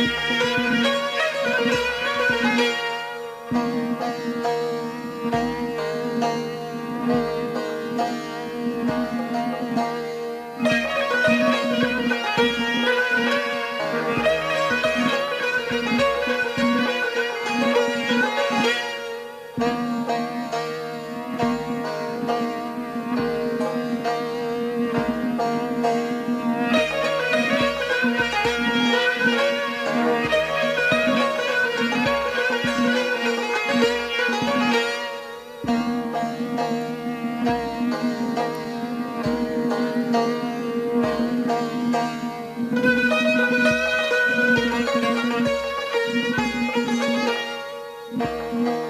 Thank you. Música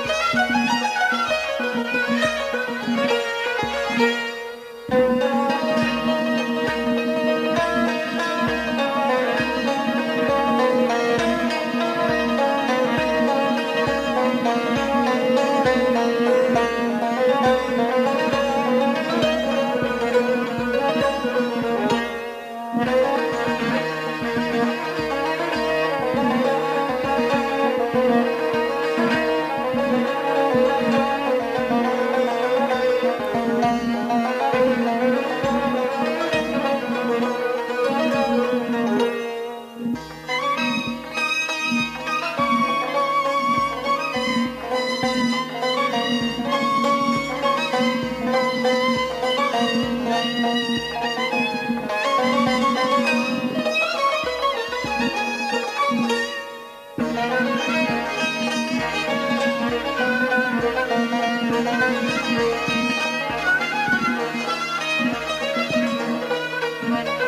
Amen.